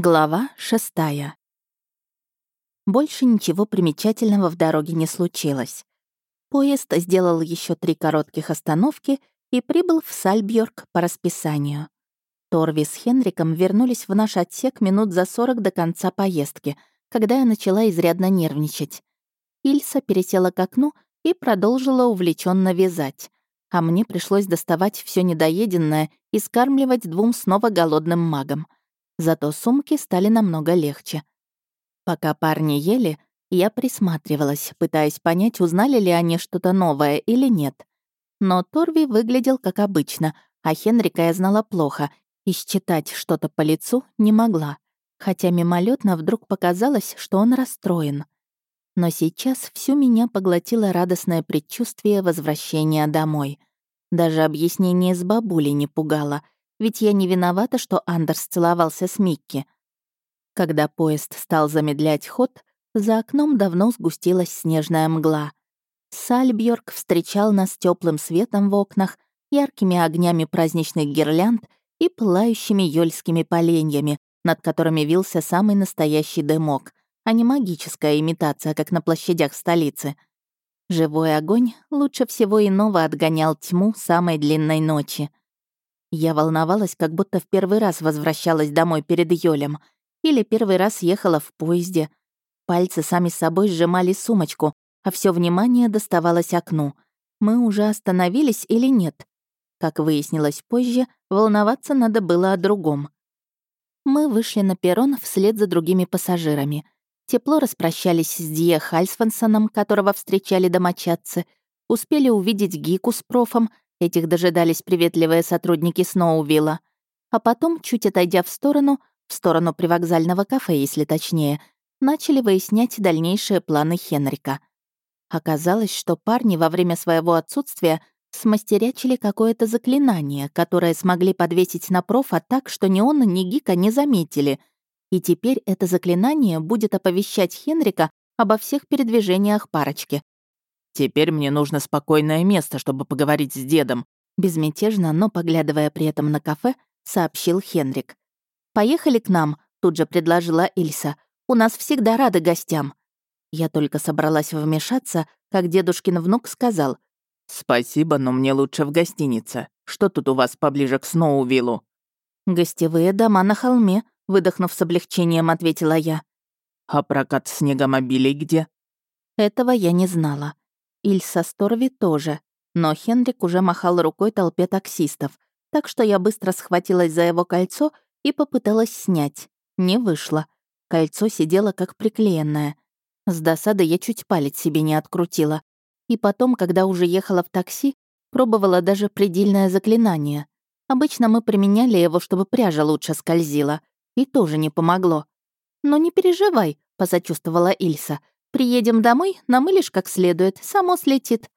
Глава шестая. Больше ничего примечательного в дороге не случилось. Поезд сделал еще три коротких остановки и прибыл в Сальбьорг по расписанию. Торви с Хенриком вернулись в наш отсек минут за сорок до конца поездки, когда я начала изрядно нервничать. Ильса пересела к окну и продолжила увлеченно вязать, а мне пришлось доставать все недоеденное и скармливать двум снова голодным магам — Зато сумки стали намного легче. Пока парни ели, я присматривалась, пытаясь понять, узнали ли они что-то новое или нет. Но Торви выглядел как обычно, а Хенрика я знала плохо, и считать что-то по лицу не могла, хотя мимолетно вдруг показалось, что он расстроен. Но сейчас всю меня поглотило радостное предчувствие возвращения домой. Даже объяснение с бабулей не пугало — ведь я не виновата, что Андерс целовался с Микки. Когда поезд стал замедлять ход, за окном давно сгустилась снежная мгла. Сальбьорг встречал нас теплым светом в окнах, яркими огнями праздничных гирлянд и пылающими ёльскими поленьями, над которыми вился самый настоящий дымок, а не магическая имитация, как на площадях столицы. Живой огонь лучше всего иного отгонял тьму самой длинной ночи. Я волновалась, как будто в первый раз возвращалась домой перед Йолем. Или первый раз ехала в поезде. Пальцы сами собой сжимали сумочку, а все внимание доставалось окну. Мы уже остановились или нет? Как выяснилось позже, волноваться надо было о другом. Мы вышли на перрон вслед за другими пассажирами. Тепло распрощались с Дие Хальсвансоном, которого встречали домочадцы, успели увидеть Гику с профом Этих дожидались приветливые сотрудники Сноувилла. А потом, чуть отойдя в сторону, в сторону привокзального кафе, если точнее, начали выяснять дальнейшие планы Хенрика. Оказалось, что парни во время своего отсутствия смастерячили какое-то заклинание, которое смогли подвесить на профа так, что ни он, ни Гика не заметили. И теперь это заклинание будет оповещать Хенрика обо всех передвижениях парочки, Теперь мне нужно спокойное место, чтобы поговорить с дедом», безмятежно, но поглядывая при этом на кафе, сообщил Хенрик. «Поехали к нам», — тут же предложила Ильса. «У нас всегда рады гостям». Я только собралась вмешаться, как дедушкин внук сказал. «Спасибо, но мне лучше в гостинице. Что тут у вас поближе к Сноувиллу?» «Гостевые дома на холме», — выдохнув с облегчением, ответила я. «А прокат снегомобилей где?» Этого я не знала. Ильса Сторви тоже, но Хенрик уже махал рукой толпе таксистов, так что я быстро схватилась за его кольцо и попыталась снять. Не вышло. Кольцо сидело как приклеенное. С досады я чуть палец себе не открутила. И потом, когда уже ехала в такси, пробовала даже предельное заклинание. Обычно мы применяли его, чтобы пряжа лучше скользила. И тоже не помогло. «Но не переживай», — посочувствовала Ильса. Приедем домой, намылишь как следует, само слетит».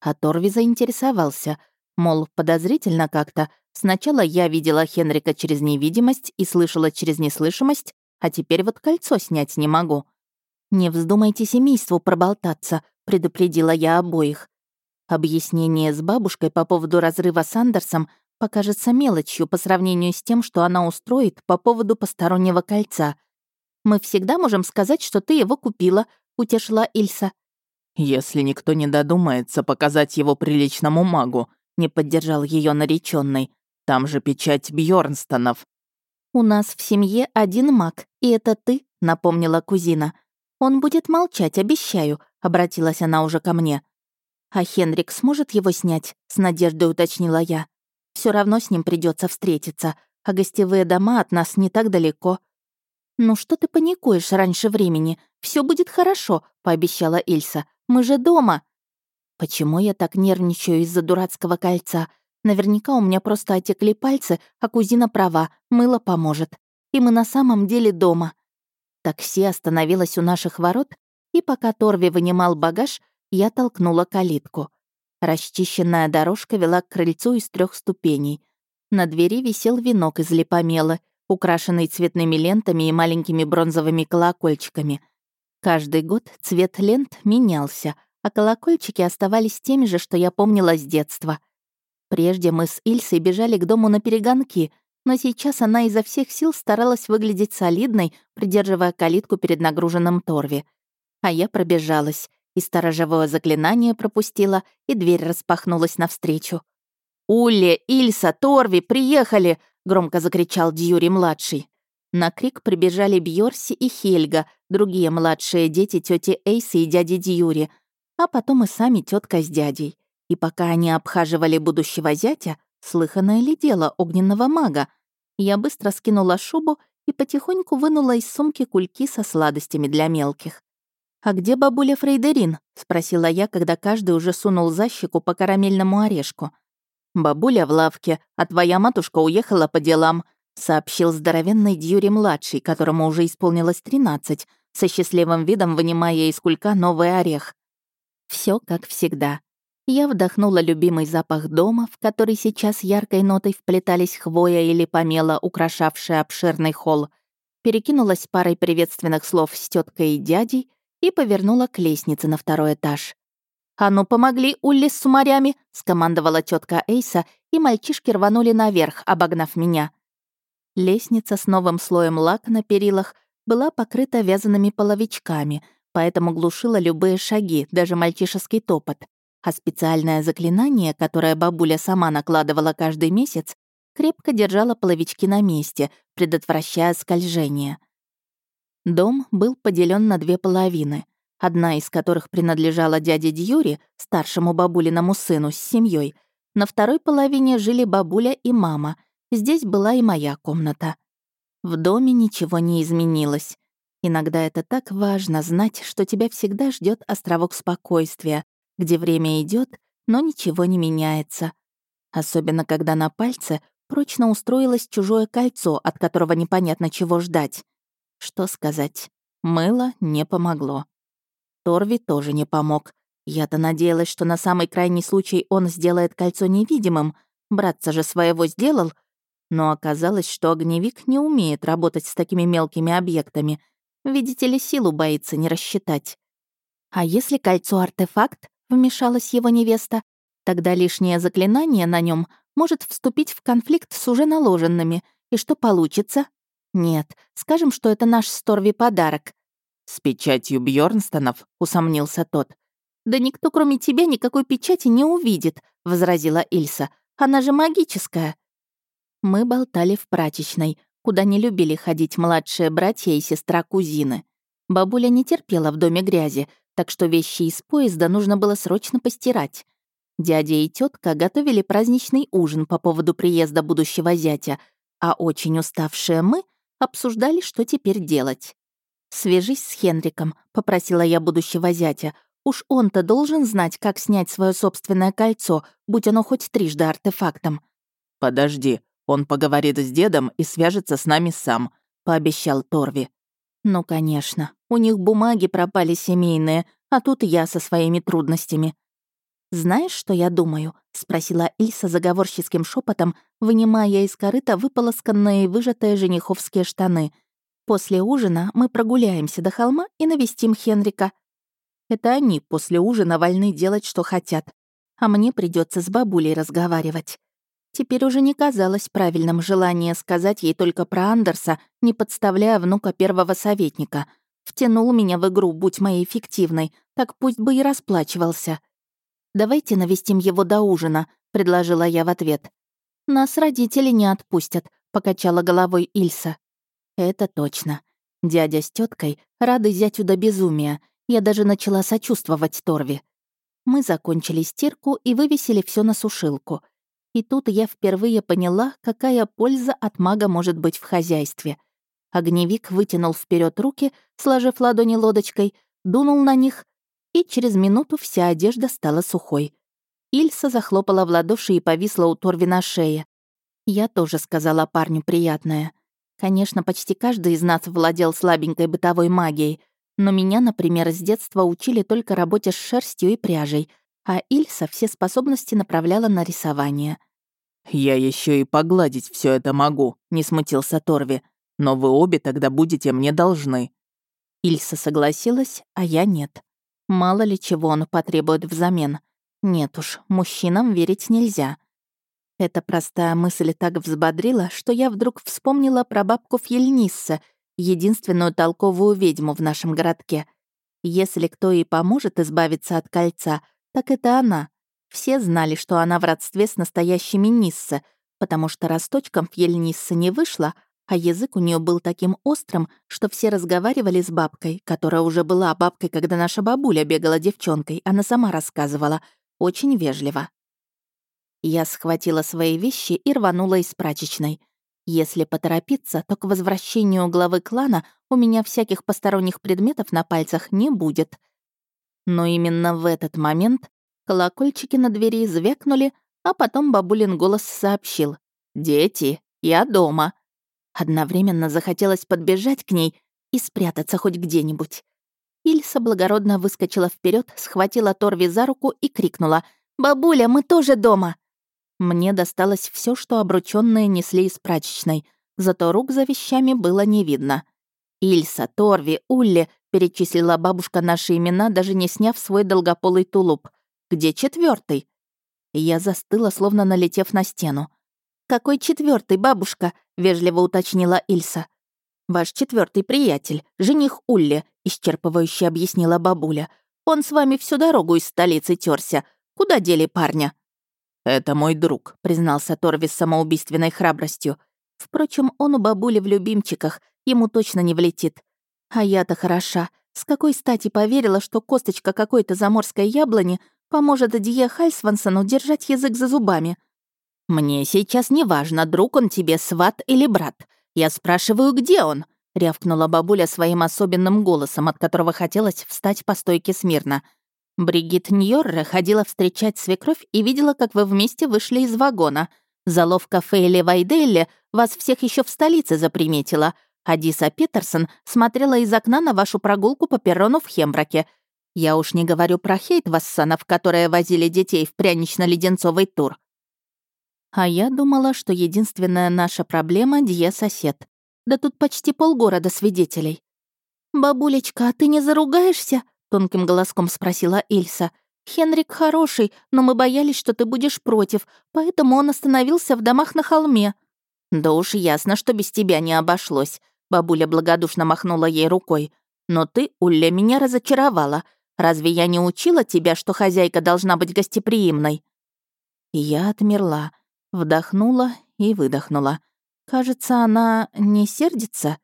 А Торви заинтересовался. Мол, подозрительно как-то. Сначала я видела Хенрика через невидимость и слышала через неслышимость, а теперь вот кольцо снять не могу. «Не вздумайте семейству проболтаться», — предупредила я обоих. Объяснение с бабушкой по поводу разрыва с Андерсом покажется мелочью по сравнению с тем, что она устроит по поводу постороннего кольца. Мы всегда можем сказать, что ты его купила, утешила Ильса. «Если никто не додумается показать его приличному магу», не поддержал ее нареченный. «Там же печать Бьорнстонов. «У нас в семье один маг, и это ты», — напомнила кузина. «Он будет молчать, обещаю», — обратилась она уже ко мне. «А Хенрик сможет его снять?» — с надеждой уточнила я. Все равно с ним придется встретиться, а гостевые дома от нас не так далеко». «Ну что ты паникуешь раньше времени? Все будет хорошо», — пообещала Ильса. «Мы же дома». Почему я так нервничаю из-за дурацкого кольца? Наверняка у меня просто отекли пальцы, а кузина права, мыло поможет. И мы на самом деле дома. Такси остановилось у наших ворот, и пока Торви вынимал багаж, я толкнула калитку. Расчищенная дорожка вела к крыльцу из трех ступеней. На двери висел венок из липомела, украшенный цветными лентами и маленькими бронзовыми колокольчиками. Каждый год цвет лент менялся, а колокольчики оставались теми же, что я помнила с детства. Прежде мы с Ильсой бежали к дому на перегонки, но сейчас она изо всех сил старалась выглядеть солидной, придерживая калитку перед нагруженным Торви. А я пробежалась, и сторожевое заклинание пропустила, и дверь распахнулась навстречу. «Улли, Ильса, Торви, приехали!» — громко закричал Дьюри-младший. На крик прибежали Бьорси и Хельга, другие младшие дети тети Эйсы и дяди Дьюри, а потом и сами тетка с дядей. И пока они обхаживали будущего зятя, слыханное ли дело огненного мага, я быстро скинула шубу и потихоньку вынула из сумки кульки со сладостями для мелких. «А где бабуля Фрейдерин?» — спросила я, когда каждый уже сунул за щеку по карамельному орешку. «Бабуля в лавке, а твоя матушка уехала по делам», — сообщил здоровенный Дьюри-младший, которому уже исполнилось тринадцать, со счастливым видом вынимая из кулька новый орех. Все как всегда. Я вдохнула любимый запах дома, в который сейчас яркой нотой вплетались хвоя или помела, украшавшая обширный холл, перекинулась парой приветственных слов с теткой и дядей и повернула к лестнице на второй этаж. «А ну, помогли Улли с сумарями!» — скомандовала тетка Эйса, и мальчишки рванули наверх, обогнав меня. Лестница с новым слоем лака на перилах была покрыта вязаными половичками, поэтому глушила любые шаги, даже мальчишеский топот. А специальное заклинание, которое бабуля сама накладывала каждый месяц, крепко держало половички на месте, предотвращая скольжение. Дом был поделен на две половины, одна из которых принадлежала дяде Дьюри, старшему бабулиному сыну, с семьей. На второй половине жили бабуля и мама. Здесь была и моя комната. В доме ничего не изменилось. Иногда это так важно знать, что тебя всегда ждет островок спокойствия, где время идет, но ничего не меняется. Особенно когда на пальце прочно устроилось чужое кольцо, от которого непонятно чего ждать. Что сказать? Мыло не помогло. Торви тоже не помог. Я-то надеялась, что на самый крайний случай он сделает кольцо невидимым. Братца же своего сделал. Но оказалось, что огневик не умеет работать с такими мелкими объектами. Видите ли, силу боится не рассчитать. А если кольцо — артефакт, вмешалась его невеста, тогда лишнее заклинание на нем может вступить в конфликт с уже наложенными. И что получится? «Нет, скажем, что это наш Сторви подарок». «С печатью Бьорнстонов, усомнился тот. «Да никто, кроме тебя, никакой печати не увидит», — возразила Ильса. «Она же магическая». Мы болтали в прачечной, куда не любили ходить младшие братья и сестра-кузины. Бабуля не терпела в доме грязи, так что вещи из поезда нужно было срочно постирать. Дядя и тетка готовили праздничный ужин по поводу приезда будущего зятя, а очень уставшие мы — обсуждали, что теперь делать. «Свяжись с Хенриком», — попросила я будущего зятя. «Уж он-то должен знать, как снять свое собственное кольцо, будь оно хоть трижды артефактом». «Подожди, он поговорит с дедом и свяжется с нами сам», — пообещал Торви. «Ну, конечно, у них бумаги пропали семейные, а тут я со своими трудностями». «Знаешь, что я думаю?» — спросила Ильса заговорческим шепотом, вынимая из корыта выполосканные и выжатые жениховские штаны. «После ужина мы прогуляемся до холма и навестим Хенрика». Это они после ужина вольны делать, что хотят. А мне придется с бабулей разговаривать. Теперь уже не казалось правильным желание сказать ей только про Андерса, не подставляя внука первого советника. Втянул меня в игру, будь моей эффективной, так пусть бы и расплачивался. «Давайте навестим его до ужина», — предложила я в ответ. «Нас родители не отпустят», — покачала головой Ильса. «Это точно. Дядя с теткой рады зятю до безумия. Я даже начала сочувствовать Торви. Мы закончили стирку и вывесили все на сушилку. И тут я впервые поняла, какая польза от мага может быть в хозяйстве. Огневик вытянул вперед руки, сложив ладони лодочкой, дунул на них, и через минуту вся одежда стала сухой. Ильса захлопала в ладоши и повисла у Торви на шее. Я тоже сказала парню приятное. Конечно, почти каждый из нас владел слабенькой бытовой магией, но меня, например, с детства учили только работе с шерстью и пряжей, а Ильса все способности направляла на рисование. «Я еще и погладить все это могу», — не смутился Торви. «Но вы обе тогда будете мне должны». Ильса согласилась, а я нет. Мало ли чего он потребует взамен. Нет уж, мужчинам верить нельзя. Эта простая мысль так взбодрила, что я вдруг вспомнила про бабку Фьельнисса, единственную толковую ведьму в нашем городке. Если кто и поможет избавиться от кольца, так это она. Все знали, что она в родстве с настоящими Нисса, потому что росточком Фьельнисса не вышла, а язык у нее был таким острым, что все разговаривали с бабкой, которая уже была бабкой, когда наша бабуля бегала девчонкой, она сама рассказывала, очень вежливо. Я схватила свои вещи и рванула из прачечной. Если поторопиться, то к возвращению главы клана у меня всяких посторонних предметов на пальцах не будет. Но именно в этот момент колокольчики на двери звякнули, а потом бабулин голос сообщил. «Дети, я дома». Одновременно захотелось подбежать к ней и спрятаться хоть где-нибудь. Ильса благородно выскочила вперед, схватила Торви за руку и крикнула «Бабуля, мы тоже дома!» Мне досталось все, что обручённые несли из прачечной, зато рук за вещами было не видно. Ильса, Торви, Улли перечислила бабушка наши имена, даже не сняв свой долгополый тулуп. Где четвертый? Я застыла, словно налетев на стену. «Какой четвертый, бабушка?» — вежливо уточнила Ильса. «Ваш четвертый приятель, жених Улли», — исчерпывающе объяснила бабуля. «Он с вами всю дорогу из столицы терся. Куда дели парня?» «Это мой друг», — признался Торви с самоубийственной храбростью. Впрочем, он у бабули в любимчиках, ему точно не влетит. А я-то хороша. С какой стати поверила, что косточка какой-то заморской яблони поможет Дие Хальсвансону держать язык за зубами? «Мне сейчас не важно, друг он тебе, сват или брат. Я спрашиваю, где он?» — рявкнула бабуля своим особенным голосом, от которого хотелось встать по стойке смирно — Бригит Ньорре ходила встречать свекровь и видела, как вы вместе вышли из вагона. Заловка Фейли Вайделли вас всех еще в столице заприметила, а Диса Петерсон смотрела из окна на вашу прогулку по перрону в Хембраке. Я уж не говорю про хейт вассанов, которые возили детей в прянично-леденцовый тур. А я думала, что единственная наша проблема — Дье-сосед. Да тут почти полгорода свидетелей. «Бабулечка, а ты не заругаешься?» — тонким голоском спросила Эльса. «Хенрик хороший, но мы боялись, что ты будешь против, поэтому он остановился в домах на холме». «Да уж ясно, что без тебя не обошлось», — бабуля благодушно махнула ей рукой. «Но ты, Улля, меня разочаровала. Разве я не учила тебя, что хозяйка должна быть гостеприимной?» Я отмерла, вдохнула и выдохнула. Кажется, она не сердится,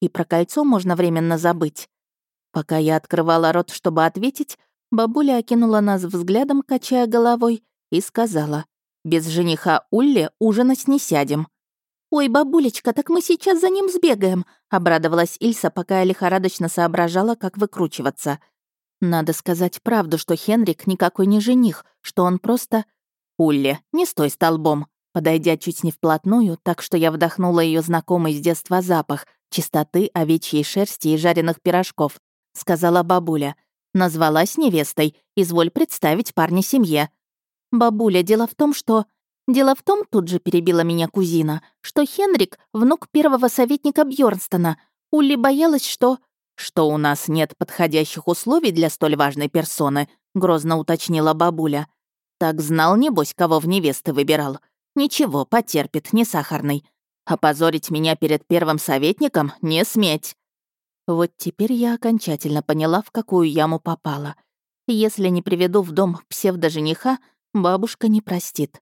и про кольцо можно временно забыть. Пока я открывала рот, чтобы ответить, бабуля окинула нас взглядом, качая головой, и сказала, «Без жениха Улли ужинать не сядем». «Ой, бабулечка, так мы сейчас за ним сбегаем», — обрадовалась Ильса, пока я лихорадочно соображала, как выкручиваться. «Надо сказать правду, что Хенрик никакой не жених, что он просто...» «Улли, не стой столбом», подойдя чуть не вплотную, так что я вдохнула ее знакомый с детства запах чистоты, овечьей шерсти и жареных пирожков сказала бабуля. Назвалась невестой, изволь представить парня семье. Бабуля, дело в том, что... Дело в том, тут же перебила меня кузина, что Хенрик — внук первого советника Бьорнстона. Улли боялась, что... «Что у нас нет подходящих условий для столь важной персоны», — грозно уточнила бабуля. «Так знал, небось, кого в невесты выбирал. Ничего, потерпит, не сахарный. Опозорить меня перед первым советником не сметь». Вот теперь я окончательно поняла, в какую яму попала. Если не приведу в дом псевдожениха, бабушка не простит.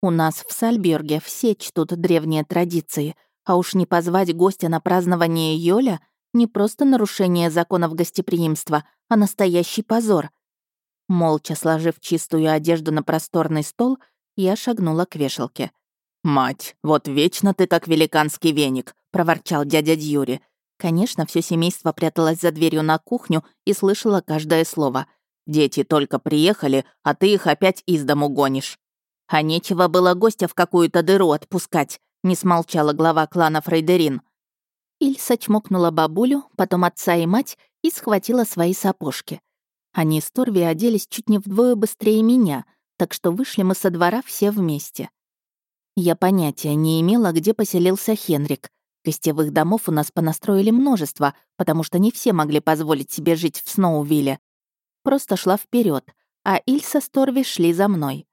У нас в Сальберге все чтут древние традиции, а уж не позвать гостя на празднование Йоля — не просто нарушение законов гостеприимства, а настоящий позор. Молча сложив чистую одежду на просторный стол, я шагнула к вешалке. «Мать, вот вечно ты как великанский веник», — проворчал дядя Дьюри. Конечно, все семейство пряталось за дверью на кухню и слышало каждое слово. «Дети только приехали, а ты их опять из дому гонишь». «А нечего было гостя в какую-то дыру отпускать», — не смолчала глава клана Фрейдерин. Ильса чмокнула бабулю, потом отца и мать и схватила свои сапожки. Они с Торви оделись чуть не вдвое быстрее меня, так что вышли мы со двора все вместе. Я понятия не имела, где поселился Хенрик, Гостевых домов у нас понастроили множество, потому что не все могли позволить себе жить в Сноувилле. Просто шла вперед, а Ильса с Торви шли за мной.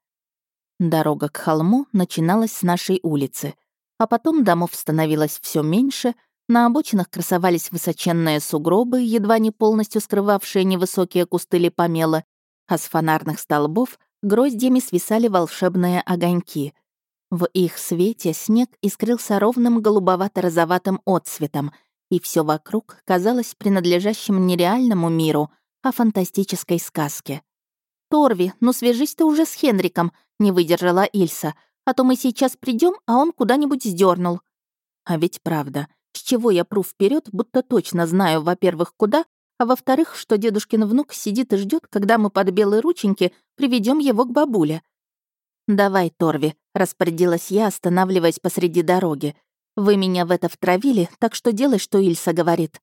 Дорога к холму начиналась с нашей улицы, а потом домов становилось все меньше, на обочинах красовались высоченные сугробы, едва не полностью скрывавшие невысокие кусты липомела, а с фонарных столбов гроздьями свисали волшебные огоньки. В их свете снег искрился ровным голубовато-розоватым отцветом, и все вокруг казалось принадлежащим не реальному миру, а фантастической сказке. «Торви, ну свяжись ты уже с Хенриком», — не выдержала Ильса, «а то мы сейчас придем, а он куда-нибудь сдернул. А ведь правда, с чего я пру вперед, будто точно знаю, во-первых, куда, а во-вторых, что дедушкин внук сидит и ждет, когда мы под белые рученьки приведем его к бабуле. «Давай, Торви», — распорядилась я, останавливаясь посреди дороги. «Вы меня в это втравили, так что делай, что Ильса говорит».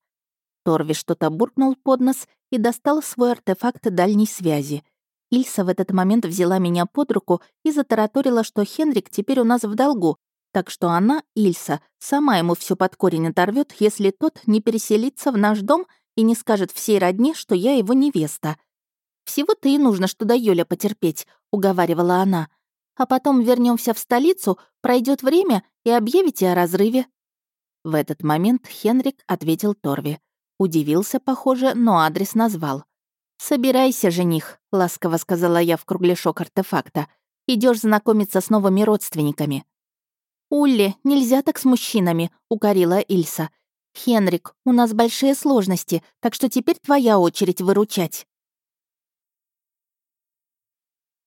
Торви что-то буркнул под нос и достал свой артефакт дальней связи. Ильса в этот момент взяла меня под руку и затараторила, что Хенрик теперь у нас в долгу, так что она, Ильса, сама ему все под корень оторвет, если тот не переселится в наш дом и не скажет всей родне, что я его невеста. «Всего-то и нужно, что до Юля потерпеть», — уговаривала она. «А потом вернемся в столицу, пройдет время и объявите о разрыве». В этот момент Хенрик ответил Торви. Удивился, похоже, но адрес назвал. «Собирайся, жених», — ласково сказала я в кругляшок артефакта. Идешь знакомиться с новыми родственниками». «Улли, нельзя так с мужчинами», — укорила Ильса. «Хенрик, у нас большие сложности, так что теперь твоя очередь выручать».